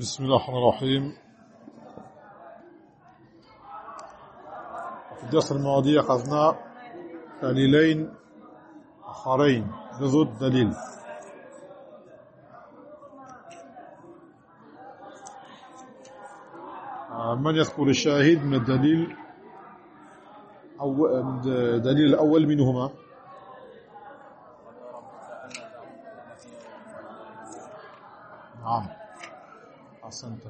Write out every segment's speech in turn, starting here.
بسم الله الرحمن الرحيم. في الدرس الماضي أخذنا دليلين آخرين. ضد دليل من يذكر الشاهد من الدليل أو من الدليل الأول منهما نعم أحسنت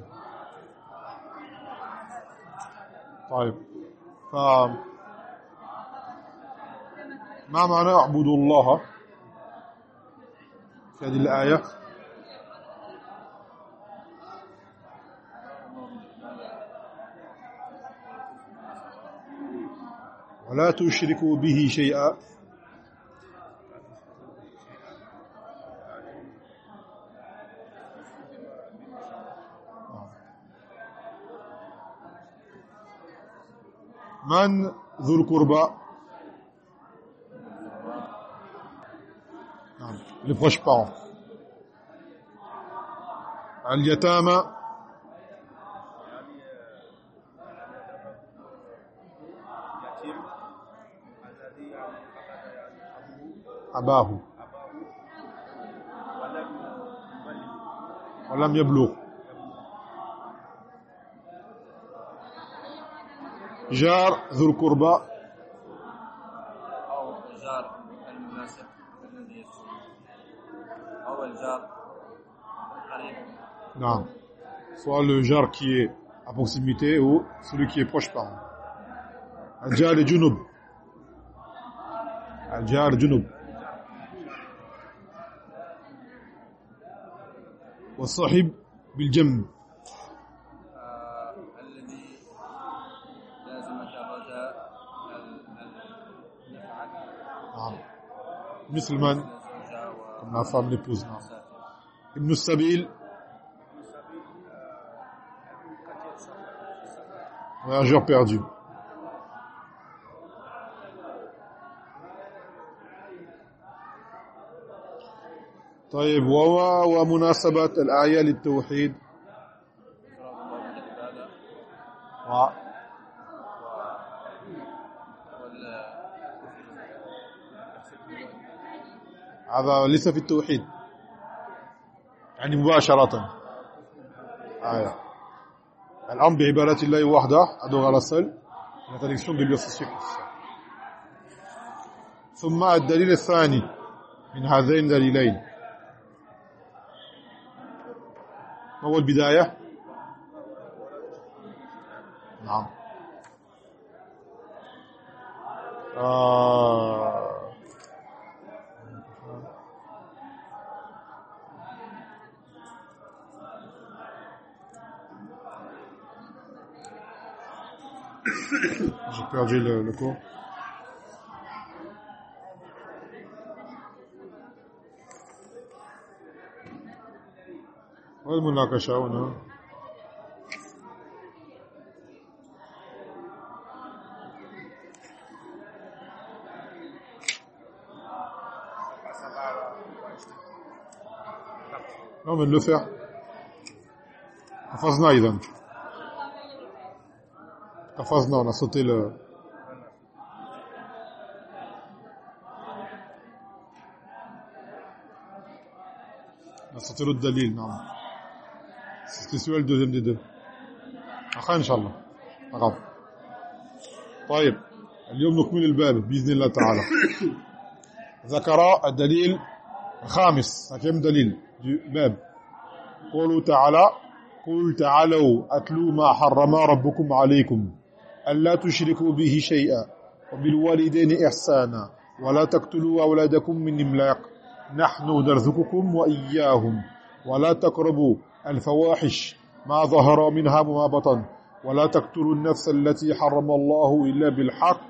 طيب. ف ما معنى اعبدوا الله في هذه الآية؟ ولا تشركوا به شيئا. من ذو القربى نعم les proches parents اليتامى أباه ولم يبلغ جار ذو القربى أو الجار المناسب الذي يكون أو الجار القريب Non. Soit le jar qui est à proximité ou celui qui est proche par Al-jar al-junub. Al-jar al-junub. والصاحب بالجنب مثل من comme la femme l'épouse نعم والمسافر ابن السبيل voyageur perdu. طيب ومناسبة الآية للتوحيد. هذا ليس في التوحيد. يعني مباشرة. آية. الأمر بعبادة الله وحده adorer Allah seul l'interdiction de lui. ثم الدليل الثاني من هذين الدليلين ما هو البداية نعم. آه. J'ai perdu le, le cours. والمناقشة هنا Non, mais de le faire. حفظنا إذا حفظنا on a sauté le on a sauté l'autre dalil non c'était celui le deuxième des deux شاء الله. pas grave طيب اليوم نكمل الباب بإذن الله تعالى. ذكر الدليل الخامس. كم دليل. باب. قوله تعالى قل تعالوا أتلوا ما حرم ربكم عليكم. ألا تشركوا به شيئا وبالوالدين إحسانا ولا تقتلوا أولادكم من إملاق. نحن نرزقكم وإياهم. ولا تقربوا الفواحش ما ظهر منها وما بطن. ولا تقتلوا النفس التي حرم الله إلا بالحق.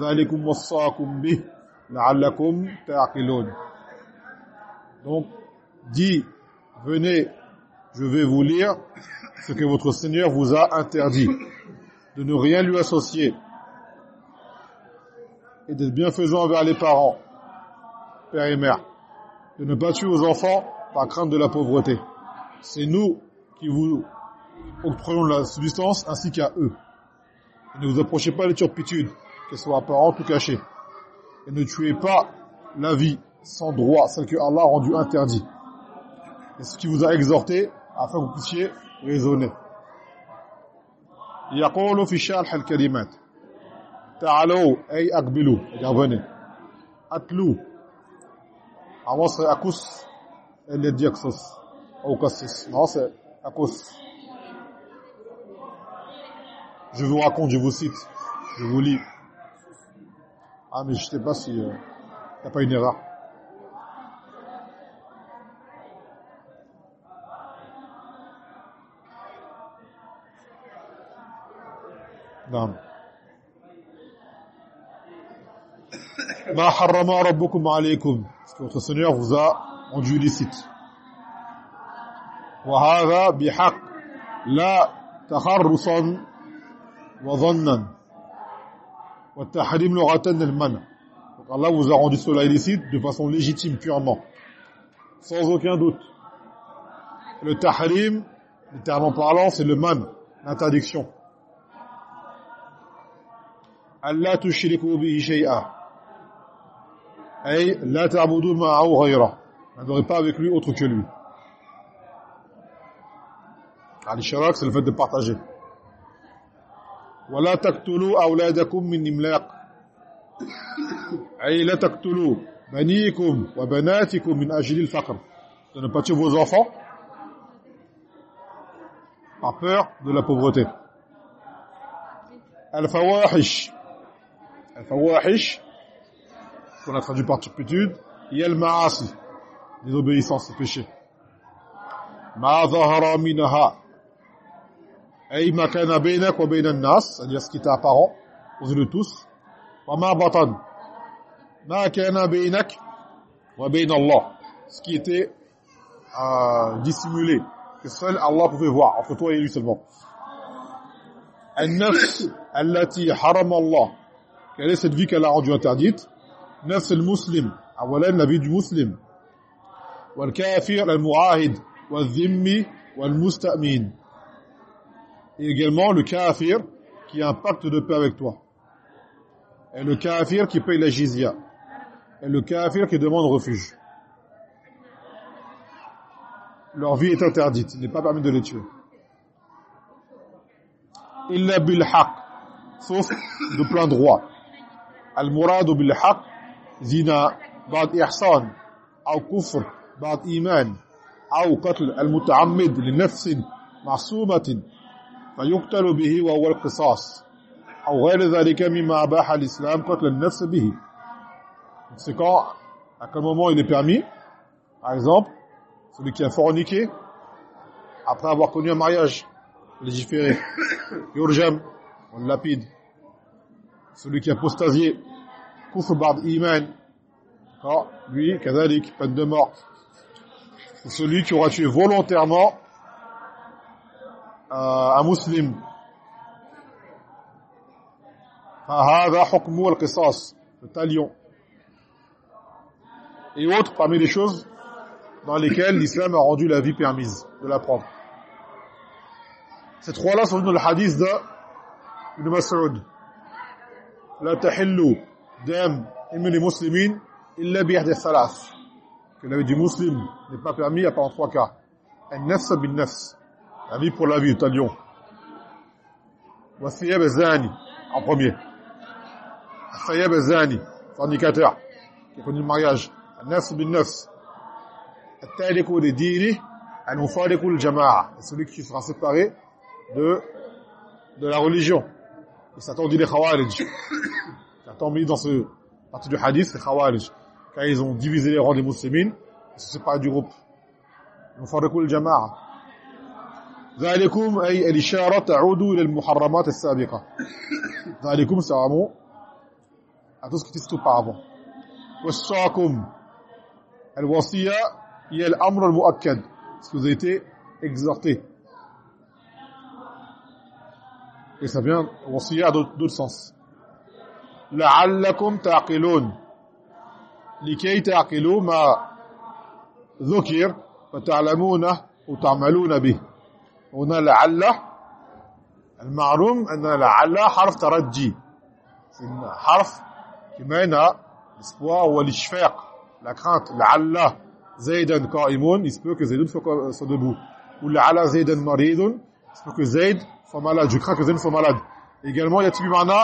ذلكم وصاكم به لعلكم تعقلون. Donc, dit, venez, je vais vous lire ce que votre Seigneur vous a interdit, de ne rien lui associer, et d'être bienfaisant envers les parents, père et mère, de ne pas tuer aux enfants par crainte de la pauvreté. C'est nous qui vous octroyons la subsistance ainsi qu'à eux. Et ne vous approchez pas des turpitudes, qu'elles soient apparentes ou cachées. Et ne tuez pas la vie sans droit, celle que Allah a rendue interdite. Et ce qui vous a exhorté afin que vous puissiez raisonner. يقول في شرح الكلمات تعالوا أي أقبلوا يعني venez أتلو avant c'est akus et le diaxos ou cassis non c'est akus je vous raconte je vous cite je vous lis ah mais je sais pas si il euh, n'y a pas une erreur نعم ما حرم ربكم عليكم ce que votre Seigneur vous a rendu licite وهذا بحق لا تخرصا وظنا والتحريم لغة المنع donc Allah vous a rendu cela illicite de façon légitime purement sans aucun doute le tahrim littéralement parlant c'est le man l'interdiction ألا تشركوا به شيئا. أي لا تعبدوا معه غيره. N'adorez pas avec lui autre que lui. الإشراك c'est le fait de partager. ولا تقتلوا أولادكم من إملاق. أي لا تقتلوا بنيكم وبناتكم من أجل الفقر. De ne pas tuer vos enfants. Par peur de la pauvreté. الفواحش. الفواحش qu'on a traduit par turpitude il y a le ma'asi désobéissance le péché ما ظهر منها أي ما كان بينك وبين الناس c'est-à-dire ce qui était apparent aux yeux de tous وما بطن ما كان بينك وبين الله ce qui était euh, dissimulé que seul Allah pouvait voir entre toi et lui seulement النفس التي حرم الله Quelle est cette vie qu'elle a rendue interdite? Nafs al-Muslim. Awalan, la vie du musulman. Wal-Kafir, al-Mu'ahid. Wal-Zimmi, wal-Musta'min. Et également le Kafir qui a un pacte de paix avec toi. Et le Kafir qui paye la jizya. Et le Kafir qui demande refuge. Leur vie est interdite. Il n'est pas permis de les tuer. Illa bil haq. Sauf de plein droit. المراد بالحق زنا بعد إحسان أو كفر بعد إيمان أو قتل المتعمد لنفس معصومة فيقتل به وهو القصاص أو غير ذلك مما أباح الإسلام قتل النفس به c'est quand à quel moment il est permis par exemple celui qui a forniqué après avoir connu un mariage légiféré yurjam on lapide celui qui a apostasié kufr ba'd iman ah, lui kadhalik peine de mort c'est celui qui aura tué volontairement euh, un musulman فهذا حكم القصاص le talion et autres parmi les choses dans lesquelles l'islam a rendu la vie permise de la prendre ces trois-là sont dans le hadith de Ibn Mas'ud لا تحل دم من المسلمين إلا بإحدى الثلاث que la vie du musulman n'est pas permis à part en trois cas النفس بالنفس la vie pour la vie, talion والثياب الزاني en premier الثياب الزاني fornicateur qui a connu le mariage النفس بالنفس التارك لدينه المفارق للجماعة celui qui sera séparé de de la religion Et Satan dit les Khawarij. Satan mis dans ce partie du hadith, les Khawarij. Quand ils ont divisé les rangs des musulmans, ils se séparent du groupe. مفرقوا الجماعة ذلكم أي الإشارة تعود إلى المحرمات السابقة ذلكم c'est vraiment à tout ce qui était auparavant وصاكم الوصية هي الأمر المؤكد ce que vous avez été exhorté et ça vient wasiya dans d'autres sens لعلكم تعقلون لكي تعقلوا ما ذكر فتعلمونه وتعملون به a لعل المعلوم أن لعل حرف ترجي حرف à l'espoir ou à l'ishfaq la crainte لعل زيدا قائم il se peut que Zaydun soit debout ou لعل زيدا مريض il se peut que Zayd soit malade je crains que Zayd soit malade également يأتي بمعنى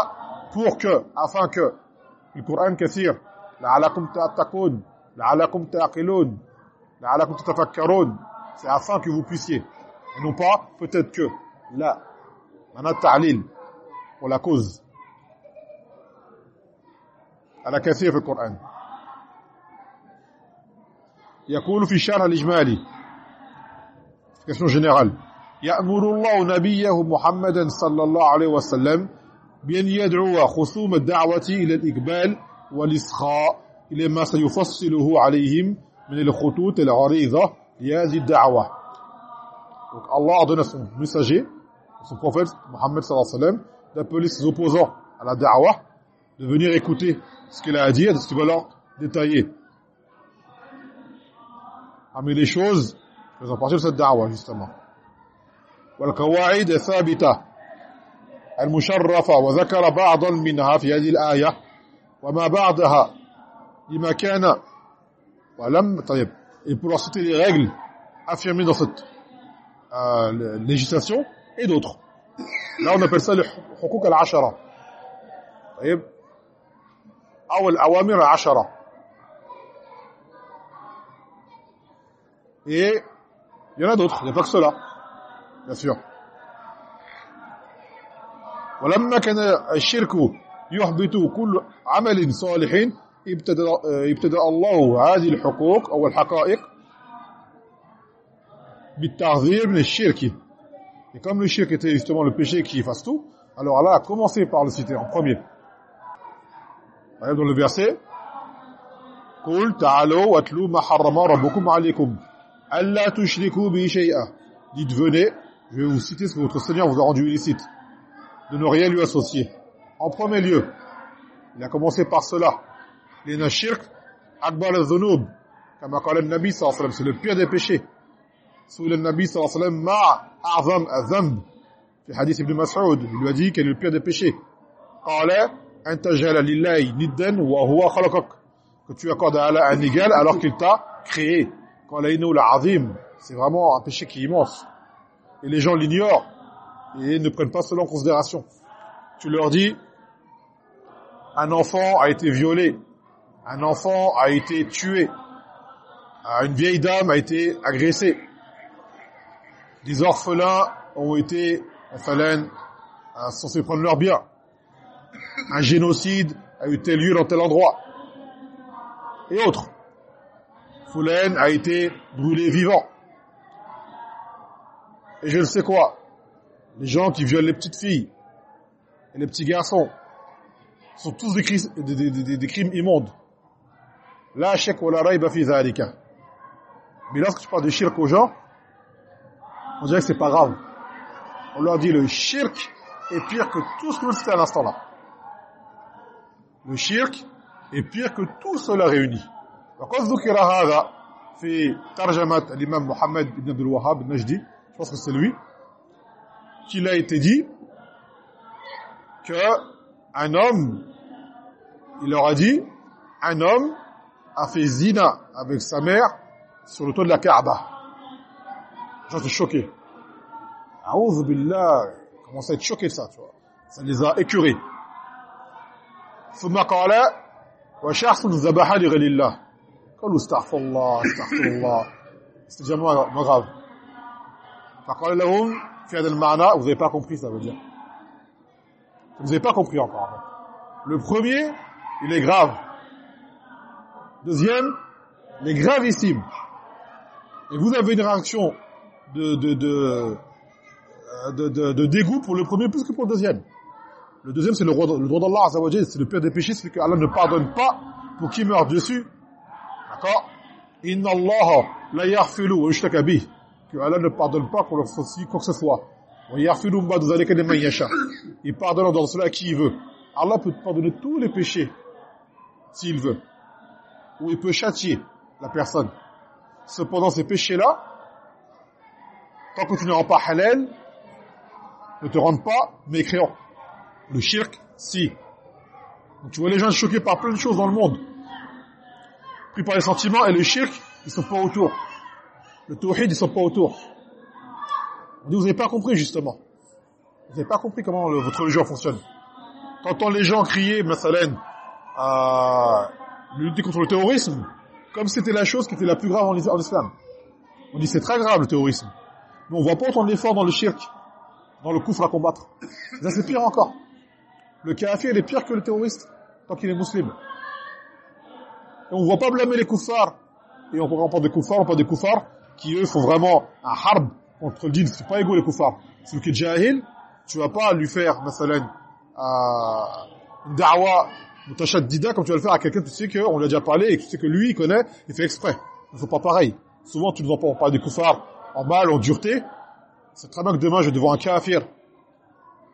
pour que afin que le Coran كثير لعلكم تتقون لعلكم تعقلون لعلكم تتفكرون c'est afin que vous puissiez et non pas peut-être que là معنى التعليل pour la cause على كثير في القرآن يقول في الشرح الإجمالي question générale يأمر الله نبيه محمدا صلى الله عليه وسلم بأن يدعو خصوم الدعوة إلى الإقبال والإسخاء إلى ما سيفصله عليهم من الخطوط العريضة لهذه الدعوة Donc Allah ordonne à son messager, son prophète Mohammed sallallahu alayhi wa sallam, d'appeler ses opposants à la da'wah, de venir écouter ce qu'il a à dire, de ce qu'il va leur détailler. Parmi les choses faisant partie de cette da'wah, justement. والقواعد الثابتة المشرفة وذكر بعضا منها في هذه الآية وما بعدها لما كان ولم طيب البروسيت لي ريغل افيرمي دون سيت ليجيستاسيون اي دوتر لا اون ابل سال حقوق العشرة طيب أو الأوامر العشرة. إيه يونا دوتر لي سولا bien sûr. ولما كان الشرك يحبط كل عمل صالح. ابتدى ابتدى الله هذه الحقوق أو الحقائق بالتعذير من الشرك et comme le shirk était justement le péché qui efface tout alors Allah a commencé par le citer en premier. Dans le verset. قل تعالوا واتلوا ما حرم ربكم عليكم ألا تشركوا به شيئا dites venez Je vais vous citer ce que votre Seigneur vous a rendu illicite, de ne rien lui associer. En premier lieu, il a commencé par cela. Lena shirk akbar al-dhunub, comme a dit le Nabi sallallahu alayhi wa sallam, c'est le pire des péchés. Souil al-Nabi sallallahu alayhi wa sallam, ma a'zam al-dhanb, le hadith ibn Mas'ud, il lui a dit quel est le pire des péchés. Qala, anta jala lillahi niddan wa huwa khalaqak. Que tu accordes à Allah un égal alors qu'il t'a créé. Qala innahu la azim. C'est vraiment un péché qui est immense et les gens l'ignorent et ne prennent pas cela en considération tu leur dis un enfant a été violé un enfant a été tué, une vieille dame a été agressée, des orphelins ont été, enfin, censés prendre leurs biens, un génocide a eu tel lieu dans tel endroit, et autres. Foulaine a été brûlé vivant Et je ne sais quoi, les gens qui violent les petites filles et les petits garçons sont tous des, crimes, des, des, des crimes immondes. La shak wa la rayba fi dhalika. Mais lorsque tu parles de shirk aux gens, on dirait que c'est pas grave. On leur dit le shirk est pire que tout ce que vous citez à l'instant là. Le shirk est pire que tout cela réuni. وقد ذكر هذا في ترجمة الإمام محمد بن عبد الوهاب النجدي je pense que c'est lui qu'il a été dit que un homme il leur a dit un homme a fait zina avec sa mère sur le toit de la Kaaba. J'en suis choqué. Aouz billah, commence à être choqué de ça, tu vois. Ça les a écurés. ثم قال وشخص ذبح لغير الله قالوا استغفر الله استغفر الله c'était déjà moins, moins grave vous n'avez pas compris ça veut dire vous n'avez pas compris encore le premier il est grave Deuxième, les gravissime. Et vous avez une réaction de, de, de, de, de, de dégoût pour le premier plus que pour le deuxième. Le deuxième, c'est le le droit d'Allah, c'est le pire des péchés, c'est que Allah ne pardonne pas pour qui meurt dessus. D'accord? Inna Allah la wa. Que Allah ne pardonne pas pour le fasse quoi que ce soit. Il pardonne dans cela à qui il veut. Allah peut pardonner tous les péchés s'il veut où il peut châtier la personne. Cependant, ces péchés-là, tant que tu ne rends pas halal, ne te rendent pas mécréant. Le shirk, si. Tu vois les gens choqués par plein de choses dans le monde. Pris par les sentiments et le shirk, ils sont pas autour. Le tawhid, ils sont pas autour. Vous n'avez pas compris justement. Vous n'avez pas compris comment votre religion fonctionne. T'entends les gens crier, Massalen, à lutter contre le terrorisme, comme c'était la chose qui était la plus grave en, is- en islam. On dit c'est très grave le terrorisme. Mais on voit pas autant d'efforts dans le shirk, dans le kufr à combattre. Ça c'est pire encore. Le kafir il est pire que le terroriste, tant qu'il est musulman. Et on ne voit pas blâmer les kuffars. Et on parle pas des kuffars, on parle des kuffars qui eux font vraiment un harb contre le. C'est pas égaux les kuffars. Celui qui est jahil, tu vas pas lui faire, masalan, euh, une da'wa mutashaddida comme tu vas le faire à quelqu'un, tu sais qu'on lui a déjà parlé et tu sais que lui, il connaît, il fait exprès. Il faut pas pareil. Souvent, tu nous entends parler des kuffars en mal, en dureté. C'est très bien que demain, je vais devant un kafir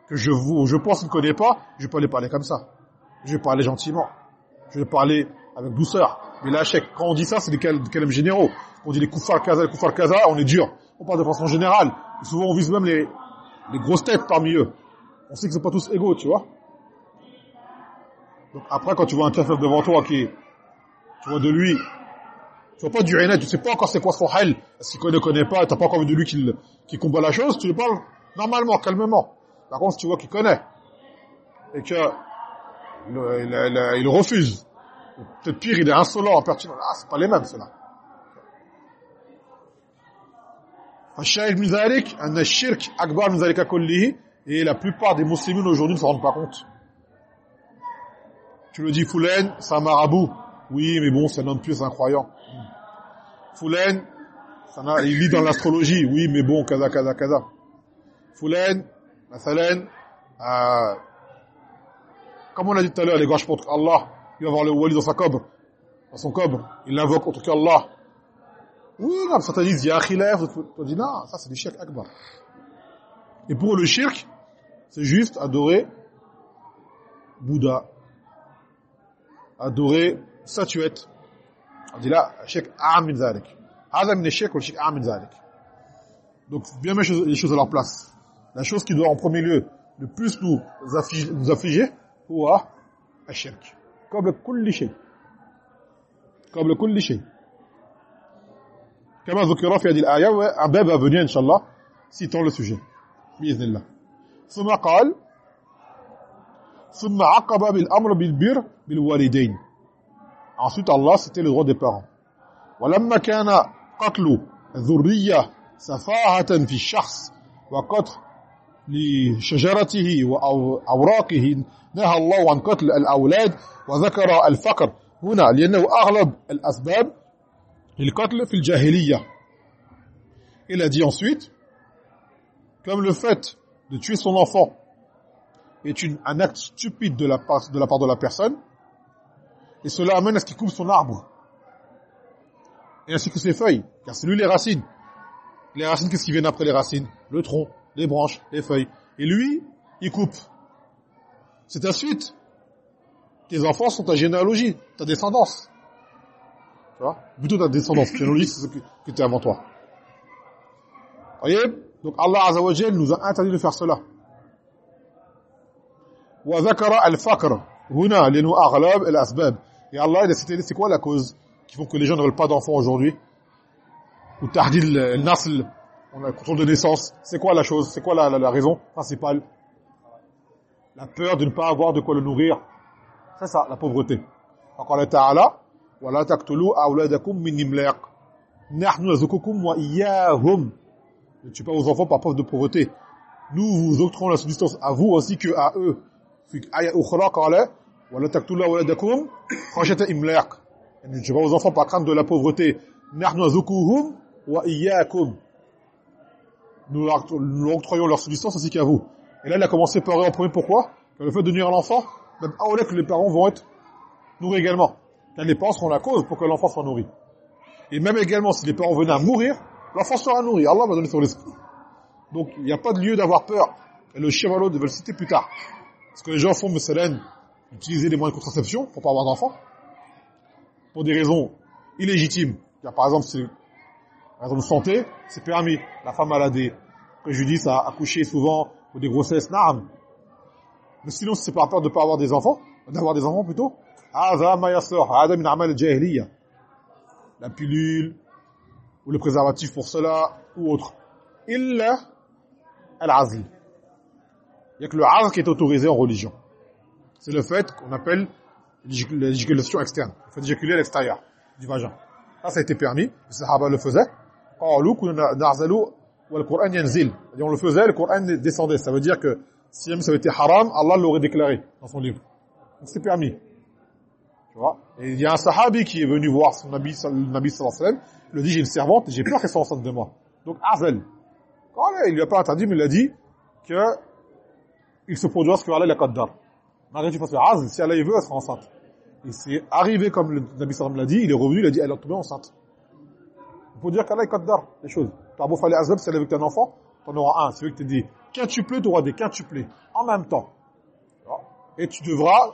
que je vous, je pense qu'il ne connaît pas, je vais pas lui parler comme ça. Je vais parler gentiment. Je vais parler avec douceur. Mais là, chèque, quand on dit ça, c'est des des calmes généraux. On dit les kuffars kaza, les kuffars kaza, on est dur. On parle de façon générale. Souvent, on vise même les, les grosses têtes parmi eux. On sait qu'ils sont pas tous égaux, tu vois. Donc après, quand tu vois un kafir devant toi qui, tu vois de lui, tu vois pas du rien, tu sais pas encore c'est quoi son hal, qu'il connaît, connaît pas, t'as pas encore vu de lui qui, qui combat la chose, tu lui parles normalement, calmement. Par contre, si tu vois qu'il connaît, et que il, refuse, peut-être pire, il est insolent, impertinent, ah, c'est pas les mêmes, ceux-là. فالشاهد من ذلك أن الشرك أكبر من ذلك كله et la plupart des musulmans aujourd'hui ne se rendent pas compte. Tu le dis, Foulen, c'est un marabout. Oui, mais bon, c'est un homme pieux, c'est un croyant. Foulen, ça n'a- il lit dans l'astrologie. Oui, mais bon, kaza, kaza, kaza. Foulen, Mathalan, euh, comme on a dit tout à l'heure, les gauches contre Allah, il va voir le wali dans sa cobre, dans son cobre, il l'invoque contre qu'Allah. Oui, non, certains disent, il y a khilaf, d'autres disent, non, ça c'est du shirk akbar. Et pour le shirk, c'est juste adorer Bouddha, adorer statuette. On dit là, shirk a'am min zalik. Hada min shirk ou shirk a'am min zalik. Donc, bien mettre les choses à leur place. La chose qui doit en premier lieu le plus nous affliger, nous affliger هو الشرك قبل كل شيء قبل كل شيء كما ذكر في هذه الآية bab va venir Inch'Allah citant le sujet بإذن الله. ثم قال ثم عقب بالأمر بالبر بالوالدين. Ensuite Allah c'était le droit des parents. ولما كان قتل الذرية سفاهة في الشخص وقتل لشجرته وأوراقه نهى الله عن قتل الأولاد وذكر الفقر. هنا لأنه أغلب الأسباب Il a dit ensuite, comme le fait de tuer son enfant est un acte stupide de la, part, de la part de la personne, et cela amène à ce qu'il coupe son arbre, et ainsi que ses feuilles, car c'est lui les racines. Les racines, qu'est-ce qui vient après les racines? Le tronc, les branches, les feuilles. Et lui, il coupe. C'est ta suite. Tes enfants sont ta généalogie, ta descendance. Tu vois Plutôt ta descendance chronologique, c'est ce que, que tu avant toi. Voyez Donc Allah Azza wa nous a interdit de faire cela. Wa zakara al-faqr huna aghlab al-asbab. Et Allah il a cité c'est quoi la cause qui font que les gens ne veulent pas d'enfants aujourd'hui? Ou tahdil al-nasl, on a le contrôle de naissance. C'est quoi la chose? C'est quoi la, raison principale? La peur de ne pas avoir de quoi le nourrir. C'est ça, la pauvreté. Encore le Ta'ala, وَلَا تَقْتُلُوا أَوْلَادَكُمْ مِنْ إِمْلَاقٍ نَحْنُ نَرْزُقُكُمْ وَإِيَّاهُمْ Ne tuez pas vos enfants par preuve de pauvreté. Nous vous octroyons la subsistance à vous ainsi que à eux. في آية أخرى قال ولا تقتلوا أولادكم خشية إملاق ne tuez pas vos enfants par crainte de la pauvreté. نحن نرزقهم وإياكم nous leur, nous leur octroyons leur subsistance ainsi qu'à vous. Et là, il a commencé par eux en premier. Pourquoi Car le fait de nuire l'enfant, même à que les parents vont être nourris également. Car les parents seront la cause pour que l'enfant soit nourri. Et même également, si les parents venaient à mourir, l'enfant sera nourri. Allah va donner son risque. Donc, il n'y a pas de lieu d'avoir peur. Et le chevalo devait le citer plus tard. Parce que les gens font, Messalen, utiliser les moyens de contraception pour pas avoir d'enfant. Pour des raisons illégitimes. Par exemple, c'est raison de santé, c'est permis. La femme a des préjudices à accoucher souvent, ou des grossesses, naam. Mais sinon, si c'est par peur de ne pas avoir des enfants, d'avoir des enfants plutôt, هذا ما يصلح هذا من عمل الجاهلية la pilule ou le préservatif pour cela ou autre إلا العزل il y a que le azl qui est autorisé en religion c'est le fait qu'on appelle l'éjaculation externe il faut éjaculer à l'extérieur du vagin ça ça a été permis les sahaba le faisaient قالوا كنا نعزل والقرآن ينزل on le faisait le Coran descendait ça veut dire que si même ça avait été haram Allah l'aurait déclaré dans son livre donc c'est permis tu vois? Et il y a un sahabi qui est venu voir son nabi, le nabi sallallahu alayhi wa sallam, il lui dit, j'ai une servante, j'ai peur qu'elle soit enceinte de moi. Donc, Azel. Il lui a pas interdit, mais il a dit que il se produira ce que Allah l'a qaddar. Malgré tu fasses le Azel, si Allah veut, elle sera enceinte. Et c'est arrivé comme le nabi sallallahu l'a dit, il est revenu, il a dit, elle est tombée enceinte. Il faut dire qu'Allah est qaddar, les choses. T'as beau les Azel, si elle est avec un enfant, t'en auras un. C'est vrai que tu dis, quintuplé, tu auras des quintuplés. En même temps. Et tu devras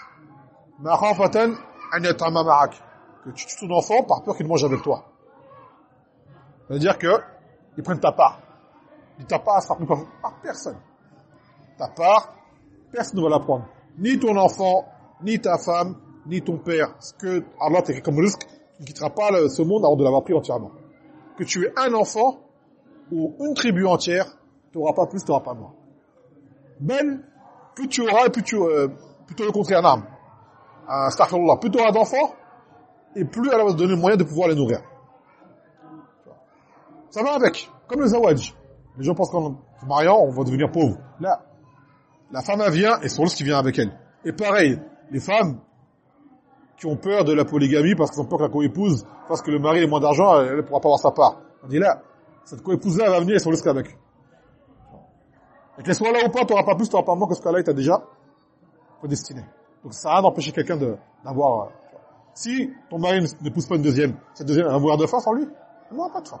que tu tues ton enfant par peur qu'il mange avec toi. C'est-à-dire que ils prennent ta part. Et ta part sera prise par personne. Ta part personne ne va la prendre. Ni ton enfant ni ta femme ni ton père. Ce que Allah t'a comme risque tu ne quitteras pas ce monde avant de l'avoir pris entièrement. Que tu aies un enfant ou une tribu entière tu n'auras pas plus, tu n'auras pas moins. Ben plus tu auras, plus tu, euh, plutôt le contraire, non euh, astaghfirullah, plus tu auras d'enfants, et plus elle va te donner le moyen de pouvoir les nourrir. Ça va avec, comme le zawaj. Les gens pensent qu'en se mariant, on va devenir pauvre. Là, la femme, vient, et son ce qui vient avec elle. Et pareil, les femmes qui ont peur de la polygamie parce qu'elles ont peur que la co-épouse parce que le mari ait moins d'argent, elle ne pourra pas avoir sa part. On dit là, cette co-épouse-là, va venir et son risque avec. Et qu'elle soit là ou pas, tu n'auras pas plus, tu n'auras pas moins que ce qu'elle t'a déjà prédestiné. Donc ça a d'empêcher quelqu'un d'avoir... Euh, si ton mari n'épouse pas une deuxième, cette deuxième va mourir de faim sans lui, elle n'aura pas de faim.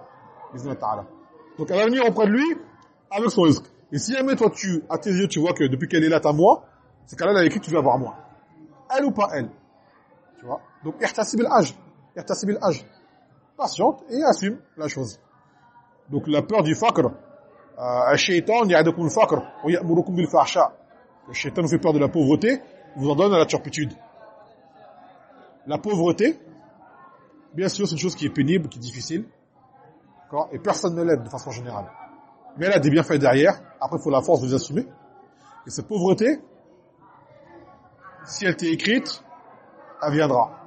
Donc elle va venir auprès de lui avec son risque. Et si jamais toi, tu, à tes yeux, tu vois que depuis qu'elle est là, t'as moi, c'est qu'elle a écrit tu veux avoir moi. Elle ou pas elle. Tu vois? Donc, ihtasib al-âge. Ihtasib al-âge. Patiente et assume la chose. Donc, la peur du fakr. Euh, shaitan ya'adukum al-fakr. Wa. Le shaitan nous fait peur de la pauvreté, il vous en donne à la turpitude. La pauvreté, bien sûr, c'est une chose qui est pénible, qui est difficile. Et personne ne l'aide de façon générale. Mais elle a des bienfaits derrière. Après, il faut la force de les assumer. Et cette pauvreté, si elle t'est écrite, elle viendra.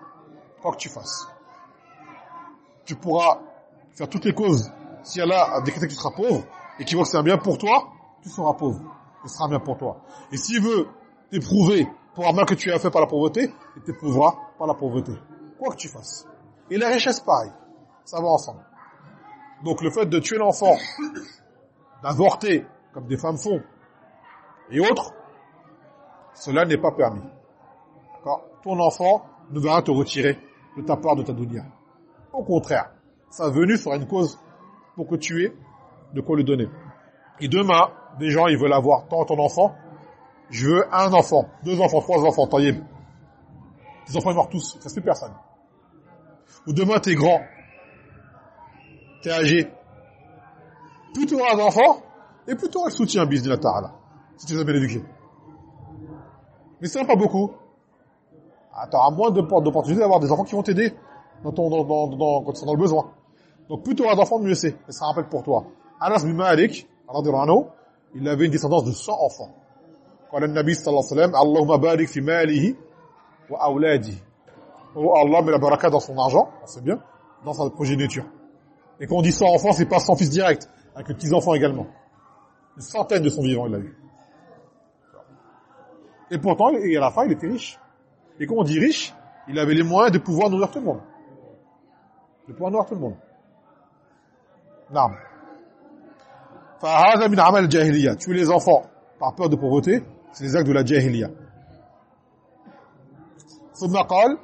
Quoi que tu fasses. Tu pourras faire toutes les causes. Si Allah a décrété que tu seras pauvre, et qu'il voit que c'est un bien pour toi, tu seras pauvre. Ce sera un bien pour toi. Et s'il veut t'éprouver pour un que tu as fait par la pauvreté, il t'éprouvera par la pauvreté. Quoi que tu fasses. Et la richesse, pareil. Ça va ensemble. Donc le fait de tuer l'enfant, d'avorter, comme des femmes font, et autres, cela n'est pas permis. D'accord? Ton enfant ne va te retirer de ta part de ta dunya. Au contraire, sa venue sera une cause pour que tu aies de quoi lui donner. Et demain, des gens, ils veulent avoir tant ton enfant, je veux un enfant, deux enfants, trois enfants, taillib. Tes enfants, ils meurent tous, ça se fait personne. Ou demain, t'es grand, t'es âgé. Plus tu auras d'enfants, et plus tu auras le soutien, bismillah ta'ala, si tu les as bien éduqués. Mais c'est pas beaucoup. Ah, tu auras moins d'opportunités d'avoir des enfants qui vont t'aider dans ton, dans, dans, dans, quand tu seras dans le besoin. Donc plus tu auras d'enfants, mieux c'est. Et ça rappelle pour toi. Anas bin Malik, il avait une descendance de 100 enfants Quand le Nabi sallallahu alayhi wa sallam, Allahumma barik fi malihi wa awladihi. Oh Allah met la baraka dans son argent, c'est bien, dans sa progéniture. Et quand on dit 100 enfants, c'est pas 100 fils directs, avec les petits-enfants également. Une centaine de son vivant, il a eu. Et pourtant, et à la fin, il était riche. Et quand on dit riche, il avait les moyens de pouvoir nourrir tout le monde. De pouvoir nourrir tout le monde. Non. فهذا من عمل الجاهلية. Tuer les enfants par peur de pauvreté, C'est les actes de la jahiliya. ثم قال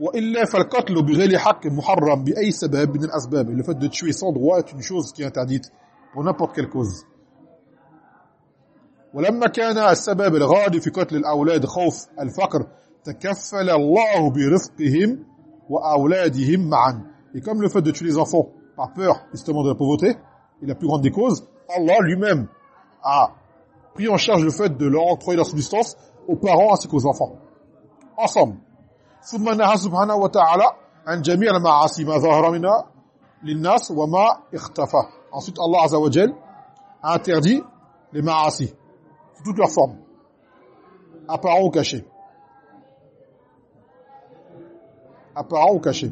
وإلا فالقتل بغير حق محرم بأي سبب من الأسباب. Et le fait de tuer sans droit est une chose qui est interdite pour n'importe quelle cause. ولما كان السبب الغالب في قتل الأولاد خوف الفقر تكفل الله برزقهم وأولادهم معا. Et comme le fait de tuer les enfants par peur justement de la pauvreté est la plus grande des causes, Allah lui-même a pris en charge le fait de leur octroyer leur subsistance aux parents ainsi qu'aux enfants. Ensemble. ثم نهى سبحانه وتعالى عن جميع المعاصي ما ظهر منها للناس وما اختفى. Ensuite Allah Azza wa Jal a interdit les ma'asi sous toutes leurs formes, apparents ou cachés. Apparents ou cachés.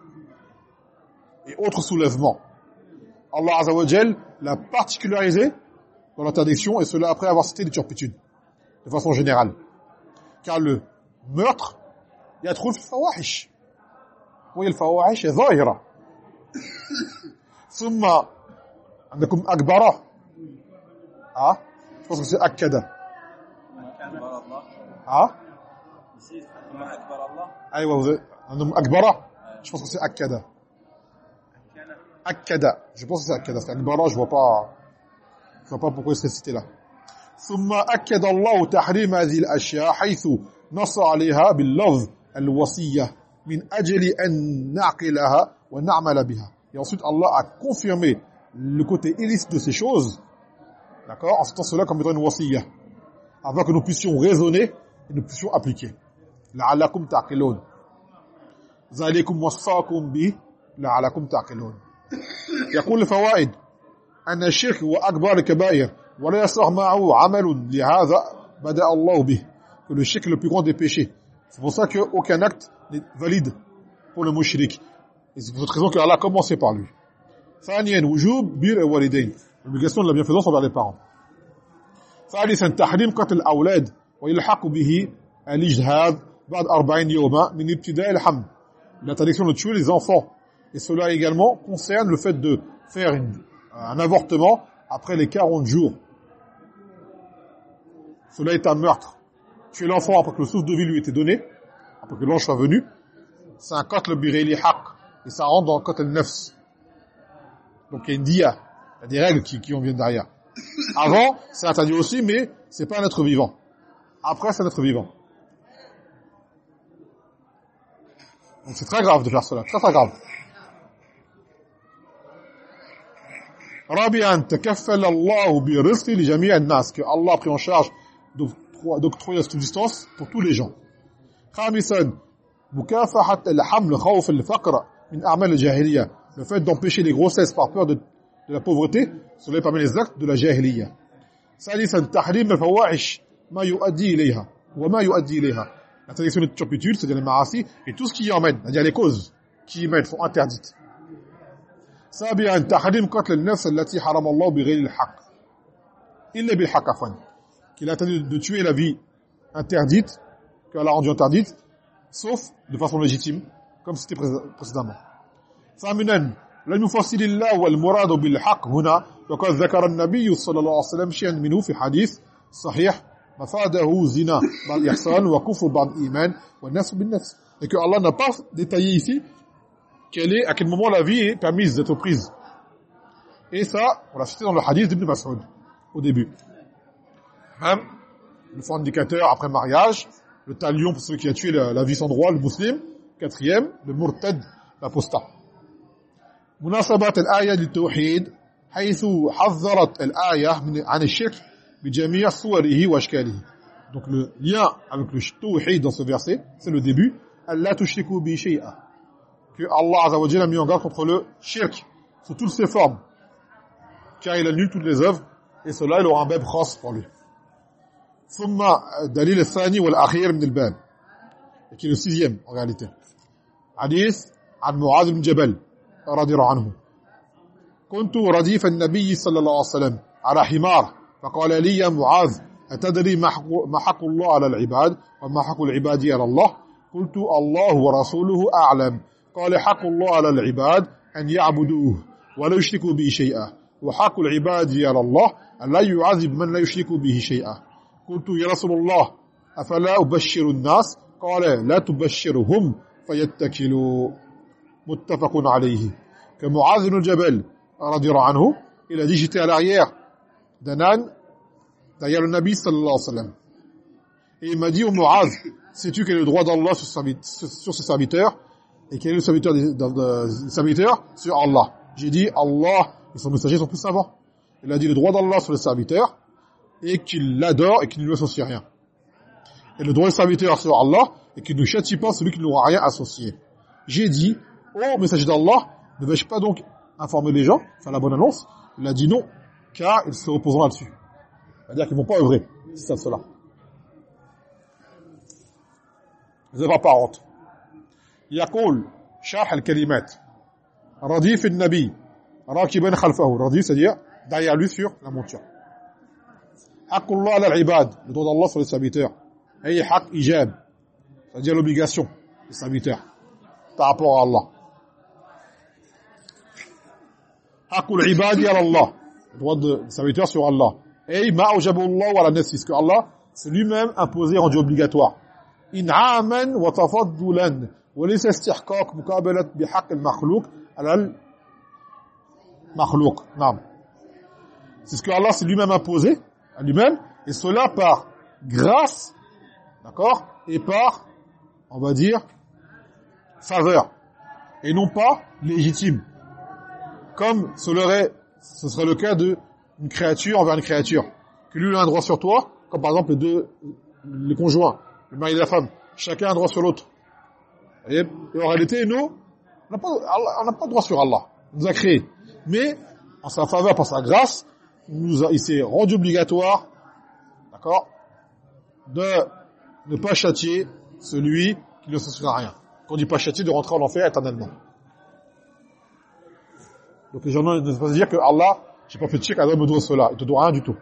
Et autres soulèvements. Allah Azza wa Jal l'a particularisé dans l'interdiction et cela après avoir cité les turpitudes. De façon générale. Car le meurtre, يدخل في الفواحش وهي الفواحش ظاهرة ثم عندكم أكبر ها je pense que c'est أكد أكبر الله ها نسيت ثم أكبر الله أيوة vous avez- عندهم أكبر je pense que c'est أكد أكد je pense que c'est أكد parce qu'أكبر je vois pas je vois pas pourquoi il serait cité là ثم أكد الله تحريم هذه الأشياء حيث نص عليها باللفظ الوصية من أجل أن نعقلها ونعمل بها. Et ensuite, Allah a confirmé le côté illicite de ces choses, d'accord, en citant cela comme étant une wasiyya, afin que nous puissions raisonner et nous puissions appliquer. لعلكم تعقلون. ذلكم وصاكم به لعلكم تعقلون. يقول الفوائد أن الشرك هو أكبر الكبائر ولا يصح معه عمل لهذا بدأ الله به que le shirk est le plus grand des péchés. C'est pour ça qu'aucun acte n'est valide pour le mushrik. Et c'est pour cette raison que Allah a commencé par lui. ثانيا وجوب بر الوالدين l'obligation de la bienfaisance envers les parents. ثالثا تحريم قتل الأولاد ويلحق به الاجتهاد بعد 40 يوما من ابتداء الحمل. L'interdiction de tuer les enfants. Et cela également concerne le fait de faire un avortement après les 40 jours. Cela est un meurtre. Tuer l'enfant après que le souffle de vie lui ait été donné, après que l'ange soit venu, c'est un qatl birayli haq. Et ça rentre dans le qatl nafs. Donc il y a une dia. Il y a des règles qui, qui en viennent derrière. Avant, c'est interdit aussi, mais c'est pas un être vivant. Après, c'est un être vivant. Donc c'est très grave de faire cela. Très très grave. رابعا تكفل الله برزق لجميع الناس que Allah a pris en charge d'octro- d'octroyer la subsistance pour tous les gens خامسا مكافحة الحمل خوف الفقر من أعمال الجاهلية le fait d'empêcher les grossesses par peur de, de la pauvreté cela est parmi les actes de la jahiliya ثالثا تحريم الفواحش ما يؤدي إليها وما يؤدي إليها l'interdiction de turpitude c'est-à-dire les maassis et tout ce qui y emmène c'est-à-dire les causes qui y mènent sont interdites سابعا تحريم قتل النفس التي حرم الله بغير الحق. إلا بالحق عفوا. Qu'il a interdit de tuer la vie interdite qu'elle a rendue interdite sauf de façon légitime comme ثامنا لم يفصل الله والمراد بالحق هنا وقد ذكر النبي صلى الله عليه وسلم شيئا منه في حديث صحيح مفاده زنا بعد الإحسان وكفر بعد الإيمان والنفس بالنفس et que Allah n'a pas détaillé ici quelle est, à quel moment la vie est permise d'être prise. Et ça, on l'a cité dans le hadith d'Ibn Mas'ud, au début. Même, le fond indicateur après mariage, le talion pour celui qui a tué la, la vie sans droit, le musulman, quatrième, le murtad, l'apostat. مناسبة الآية للتوحيد حيث حذرت الآية من عن الشرك بجميع صوره وأشكاله. Donc le lien avec le tawhid dans ce verset, c'est le début. Allah tushriku bi shay'a. Que Allah Azza wa Jalla mis en garde contre le shirk. Sous toutes ses formes. Car il annule toutes les œuvres. Et cela il aura un bab khas pour lui. ثم الدليل الثاني والأخير من الباب qui est le sixième en réalité. حديث عن معاذ بن جبل رضي الله عنه كنت رديف النبي صلى الله عليه وسلم على حمار فقال لي يا معاذ أتدري ما حق الله على العباد وما حق العباد على الله قلت الله ورسوله أعلم قال حق الله على العباد أن يعبدوه ولا يشركوا به شيئا. وحق العباد على الله أن لا يعذب من لا يشرك به شيئا. قلت يا رسول الله أفلا أبشر الناس؟ قال لا تبشرهم فيتكلوا. متفق عليه. كمعاذ بن جبل رضي الله عنه l'arrière d'un âne derrière le Nabi sallallahu alayhi wa sallam et il m'a dit au Muaz sais-tu quel est le droit et quel est le serviteur des, serviteurs sur Allah j'ai dit Allah et son messager sont plus savants il a dit le droit d'Allah sur les serviteurs et qu'il l'adore et qu'il ne lui associe rien. Et le droit des serviteurs sur Allah et qu'il ne châtie pas celui qui n'aura rien associé. J'ai dit, oh messager d'Allah, ne vais-je pas donc informer les gens, faire la bonne annonce? Il a dit non, car ils se reposeront là-dessus. C'est-à-dire qu'ils ne vont pas œuvrer, si ça cela. Les œuvres apparentes. يقول شرح الكلمات. رديف النبي. راكبا خلفه. رديف سديع دعي على سيور لا مونتور حق الله على العباد. لدود الله سور السابيتور أي حق إيجاب. سديع الوبيغاسيون السابيتور تابور الله حق العباد على الله. لدود السابيتور على الله أي ما أوجب الله على نفسي سكو الله سي لو ميم امبوزي رانديو اوبليغاتوار انعاما وتفضلا. C'est ce que Allah c'est lui-même imposé à lui-même, et cela par grâce, d'accord, et par, on va dire, faveur, et non pas légitime, comme ce serait, ce serait le cas de une créature envers une créature, que lui a un droit sur toi, comme par exemple les deux, les conjoints, le mari et la femme, chacun a un droit sur l'autre. Et en réalité, nous, on n'a pas, de droit sur Allah. Il nous a créés. Mais, en sa faveur, par sa grâce, il, s'est rendu obligatoire, d'accord, de ne pas châtier celui qui ne s'en rien. Qu'on dit pas châtier, de rentrer en enfer éternellement. Donc les gens ne pas dire que Allah, j'ai pas fait de chic, Allah me doit cela. Il te doit rien du tout.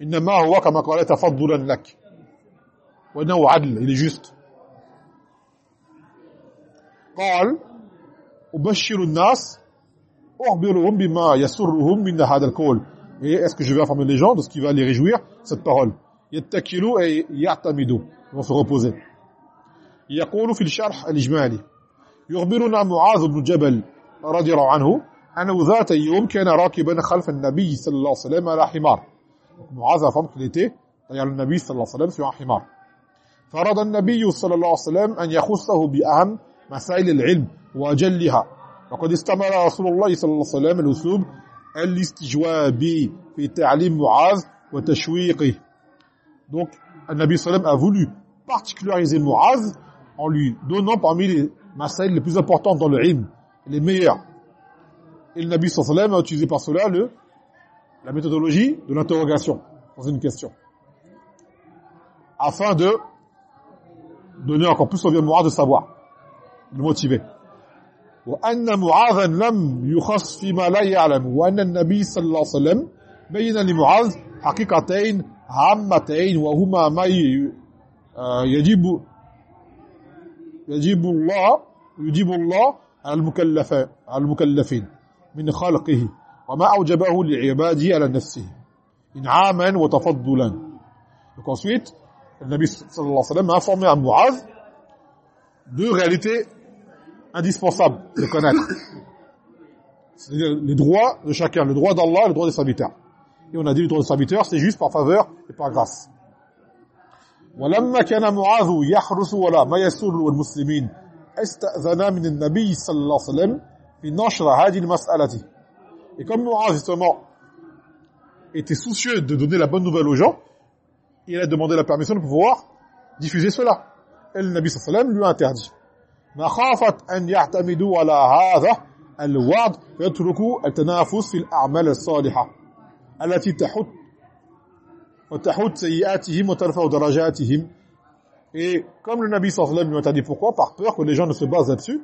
Il est. Il est juste. قال أبشر الناس et est-ce que je vais informer les gens de ce qui va les réjouir cette parole? يتكلوا أي يعتمدوا vont se reposer. يقول في الشرح الإجمالي يخبرنا معاذ بن جبل رضي الله عنه أنه ذات يوم كان راكبا خلف النبي صلى الله عليه وسلم على حمار. معاذ informe qu'il le Nabi صلى الله عليه وسلم un حمار. فرض النبي صلى الله عليه وسلم أن يخصه بأهم مسائل العلم وأجلها وقد استعمل رسول الله صلى الله عليه وسلم الأسلوب الاستجوابي في تعليم معاذ وتشويقه donc le Nabi sallam a voulu particulariser Muaz en lui donnant parmi les masail les plus importantes dans le ilm les meilleurs et le Nabi sallam a utilisé par cela le la méthodologie de l'interrogation dans une question afin de donner encore plus envie à Muaz de savoir Motiver وأن معاذا لم يخص فيما لا يعلم وأن النبي صلى الله عليه وسلم بين لمعاذ حقيقتين عامتين وهما ما يجب يجب الله يجيب الله على المكلفين المكلفين من خلقه وما أوجبه لعباده على نفسه إنعاما وتفضلا. Donc ensuite, le Nabi sallallahu alayhi wa sallam a informé à deux réalités indispensable de connaître. C'est-à-dire les droits de chacun, le droit d'Allah et le droit des serviteurs. Et on a dit le droit des serviteurs, c'est juste par faveur et par grâce. ولما كان معاذ يحرس ولا ما يسر المسلمين استأذن من النبي صلى الله عليه وسلم في نشر هذه المسألة et comme Muaz justement était soucieux de donner la bonne nouvelle aux gens il a demandé la permission de pouvoir diffuser cela. Et le Nabi sallallahu alayhi wa sallam lui a interdit. مخافة أن يعتمدوا على هذا الوعد فيتركوا التنافس في الأعمال الصالحة التي تحط وتحط سيئاتهم وترفع درجاتهم Et comme le Nabi sallallahu alayhi wa sallam lui a interdit pourquoi Par peur que les gens ne se basent là-dessus,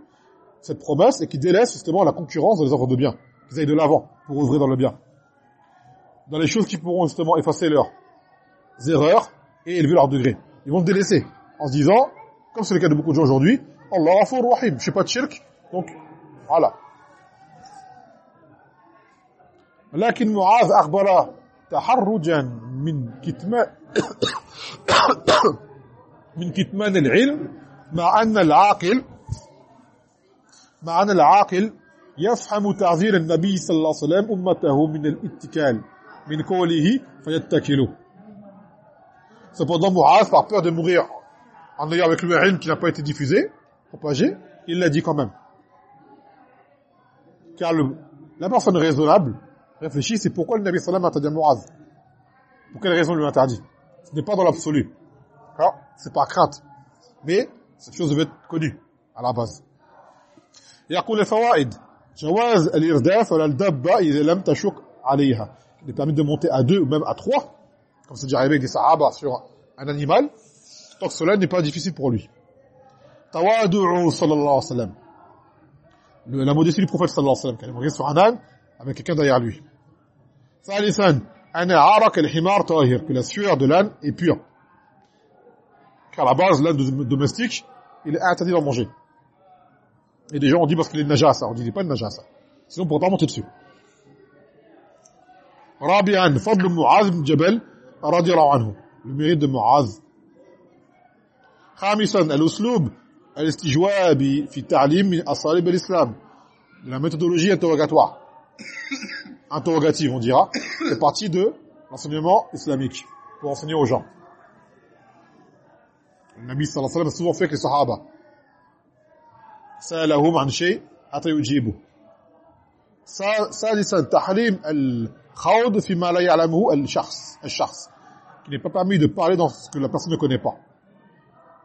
cette promesse, et qu'ils délaissent justement la concurrence dans les œuvres de bien, qu'ils aillent de l'avant pour ouvrir dans le bien. Dans les choses qui pourront justement effacer leurs erreurs et élever leur degré. Ils vont se délaisser en se disant, comme c'est le cas de beaucoup de gens aujourd'hui, Allah Ghafour Rahim, je suis pas de shirk, donc voilà. لكن معاذ أخبر تحرجا من كتمان من كتمان العلم مع أن العاقل مع أن العاقل يفهم تعذير النبي صلى الله عليه وسلم أمته من الاتكال من قوله فيتكلوا Cependant, Mu'az, par peur de mourir en ayant avec lui un ilm qui n'a pas été diffusé, propagé, il l'a dit quand même. Car le, la personne raisonnable réfléchit, c'est pourquoi le Nabi sallam a interdit à Mu'az. Pour quelle raison il lui a interdit Ce n'est pas dans l'absolu. C'est pas crainte. Mais cette chose devait être connue à la base. يقول الفوائد جواز الإرداف ولا الدبة إذا لم تشك عليها. Il est permis de monter à deux ou même à trois comme c'est déjà arrivé avec des sahaba sur un animal, tant que cela n'est pas difficile pour lui. Tawadu'u sallallahu alayhi wa sallam. La modestie du prophète sallallahu alayhi wa sallam, quand est monté sur âne, avec quelqu'un derrière lui. Thalithan, ana arak al-himar tahir, que la sueur de l'âne est pure. Car à la base, l'âne domestique, il est interdit d'en manger. Et des gens ont dit parce qu'il est najasa, on dit n'est pas najasa. Sinon pas monter dessus. رابعا فضل معاذ بن جبل عنه le mérite de Mu'adh خامسا الأسلوب الاستجوابي في التعليم من أساليب الإسلام la méthodologie interrogatoire interrogative on dira c'est partie de l'enseignement islamique pour enseigner aux gens le Nabi sallallahu alayhi wa sallam a souvent fait que les sahaba سألهم عن شيء حتى يجيبوا سادسا تحريم الخوض فيما لا يعلمه الشخص الشخص qui n'est pas permis de parler dans ce que la personne ne connaît pas.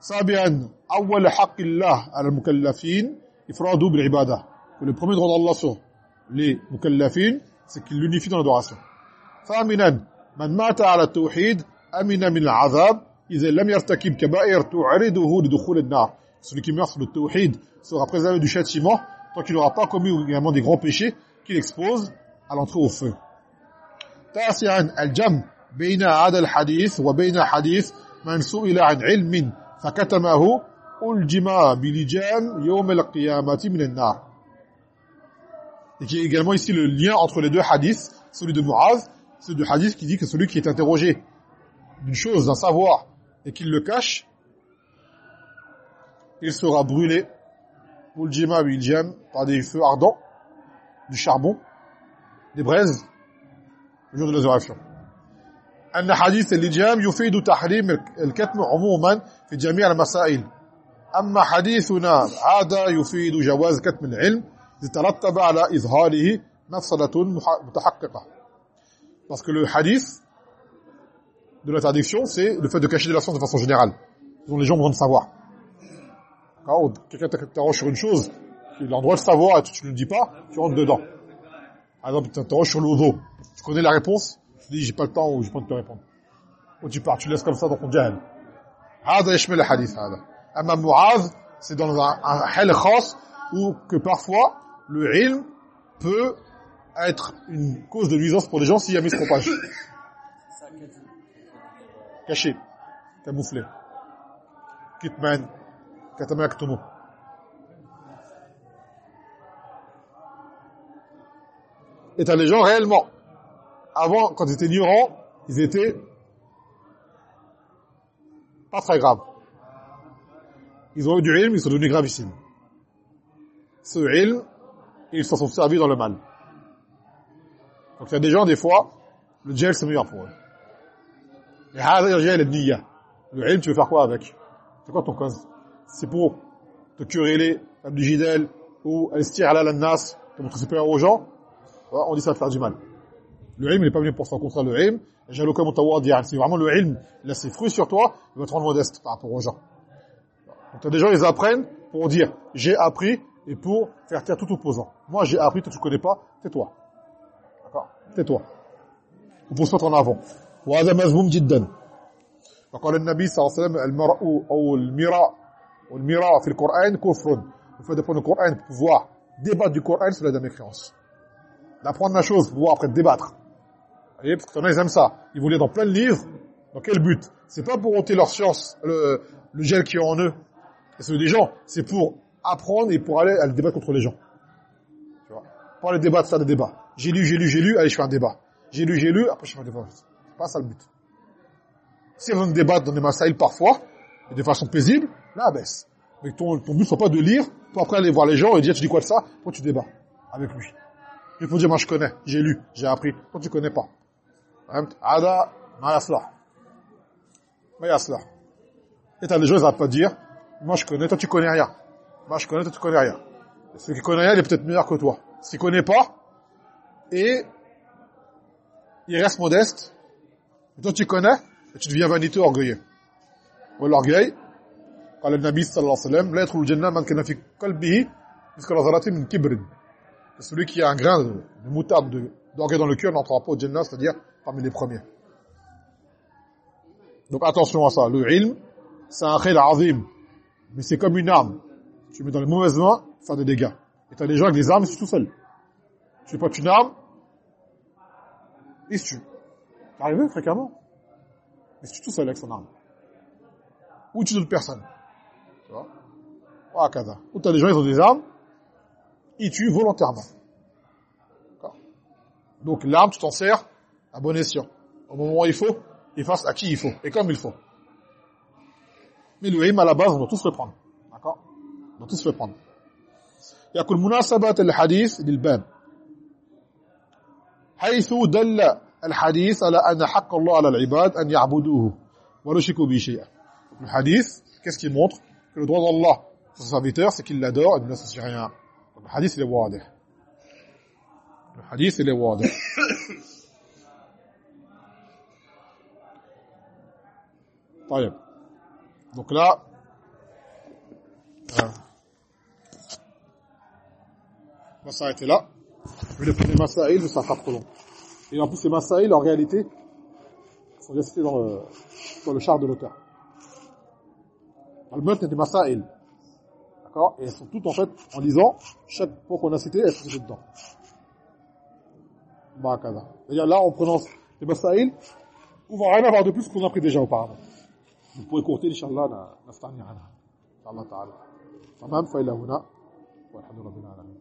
سابعا أول حق الله على المكلفين إفراده بالعبادة. كل برومي دو الله سو لي مكلفين سكي لونيفي دون ادوراسيون فامنا من مات على التوحيد أمن من العذاب. إذا لم يرتكب كبائر تعرضه لدخول النار. Celui qui meurt sous le tawhid sera préservé du châtiment tant qu'il n'aura pas commis également des grands péchés qu'il expose à l'entrée au feu. تاسعا الجمع بين هذا الحديث وبين حديث من سئل عن علم فكتمه ألجم بلجام يوم القيامة من النار Et qui est également ici le lien entre les deux hadiths, celui de Muaz, celui du hadith qui dit que celui qui est interrogé d'une chose, d'un savoir, et qu'il le cache, il sera brûlé, Uljima biljam, par des feux ardents, du charbon, des braises, le jour de la résurrection. أن حديث اللجام يفيد تحريم الكتم عموما في جميع المسائل أما حديثنا هذا يفيد جواز كتم العلم يترتب على إظهاره مفسدة متحققة parce que le hadith de l'interdiction c'est le fait de cacher de la science de façon générale dont les gens ont besoin de savoir quand quelqu'un t'interroge sur une chose il a le droit de savoir et tu ne le dis pas tu rentres dedans par exemple il t'interroge sur l'eau tu connais la réponse tu dis j'ai pas le temps ou j'ai pas de te répondre. Ou tu pars, tu laisses comme ça dans ton jahl. هذا يشمل الحديث هذا. أما معاذ c'est dans un, un hal khas où que parfois le ilm peut être une cause de nuisance pour les gens s'il y a mis se propage. Caché, camouflé. Kitman, katamaktumu. Et t'as les gens réellement avant, quand ils étaient ignorants, ils étaient pas très graves. Ils ont eu du ilm, ils sont devenus gravissimes. Ce ilm, ils s'en sont servis dans le mal. Donc il y a des gens, des fois, le gel c'est meilleur pour eux. Et le gel est niya. Le ilm, tu veux faire quoi avec? C'est quoi ton cause? C'est pour te quereller, jidel, ou aller se tirer à la nas, te montrer supérieur aux gens? On dit ça va te faire du mal. Le ilm, il n'est pas venu pour ça. Au contraire, le ilm, ja'aluka mutawadi'an. Si vraiment le ilm, il a ses fruits sur toi, il va te rendre modeste par rapport aux gens. Donc, t'as des gens, ils apprennent pour dire, j'ai appris, et pour faire taire tout opposant. Moi, j'ai appris, toi, tu connais pas, tais-toi. D'accord Tais-toi. On peut se mettre en avant. وهذا مذموم جدا وقال النبي صلى الله عليه وسلم المرء أو المراء والمراء في القرآن كفر le fait de prendre le Coran pour pouvoir débattre du Coran c'est la de mécréance d'apprendre la chose pour pouvoir après débattre vous voyez parce que y ils aiment ça. Ils vont lire dans plein de livres. Dans quel but? C'est pas pour ôter leur science le, le gel qui est en eux. Et c'est des gens c'est pour apprendre et pour aller à le débat contre les gens. Tu vois. Pour aller débattre ça de débat. J'ai lu j'ai lu j'ai lu allez je fais un débat. J'ai lu j'ai lu après je fais un débat. C'est pas ça le but. Si on débattre dans des masaïls parfois de façon paisible là baisse. Mais ton, ton but soit pas de lire pour après aller voir les gens et dire tu dis quoi de ça? Pourquoi tu débats avec lui. Il faut dire moi je connais j'ai lu j'ai appris. Toi tu connais pas ada ma yaslah ma yaslah et t'as des gens ils pas dire moi je connais toi tu connais rien moi je connais toi tu connais rien et celui qui connaît rien il est peut-être meilleur que toi s'il connaît pas et il reste modeste et toi tu connais et tu deviens vaniteux orgueilleux ou l'orgueil قال النبي صلى الله عليه وسلم لا يدخل الجنة من كان في قلبه مثقال ذرة من كبر celui qui a un grain de, de moutarde d'orgueil dans le cœur n'entrera pas au Jannah c'est-à-dire parmi les premiers. Donc attention à ça le ilm c'est un khayr azim. Mais c'est comme une arme. Tu mets dans les mauvaises mains ça des dégâts. Et t'as des gens avec des armes ils sont tout seuls. Tu pas une arme ils se tuent. C'est arrivé fréquemment? Ils se tuent tout seul avec son arme. Ou tu d'autres personnes tu vois? Ou tu as des gens, ils ont des armes, ils tuent volontairement. Donc l'arme, tu t'en sers à bon escient. Au moment où il faut, il fasse à qui il faut, et comme il faut. Mais le aim, à la base, on doit tous le prendre. D'accord On doit tous le prendre. يقول مناسبة الحديث للباب حيث دل الحديث على أن حق الله على العباد أن يعبدوه ولا يشركوا به شيئا. Le hadith, qu'est-ce qu'il montre que le droit d'Allah son serviteur, c'est qu'il l'adore et ne l'associe rien. le hadith, il est wadih. Le hadith, il est wadih. طيب. Donc là, euh, on va s'arrêter là. Je vais les premiers masaïl, ça sera trop long. Et en plus, les masaïl, en réalité, sont restés dans le, dans le char de l'auteur. Al-Mut des Masail. D'accord Et elles sont toutes en fait, en lisant, chaque point qu'on a cité, elles sont dedans. Ba'akada. C'est-à-dire là, en prenant les Masail, on va rien avoir de plus qu'on a pris déjà auparavant. ويكون إن شاء الله نستغني عنها. إن شاء الله تعالى. تمام؟ فإلى هنا. والحمد لله رب العالمين.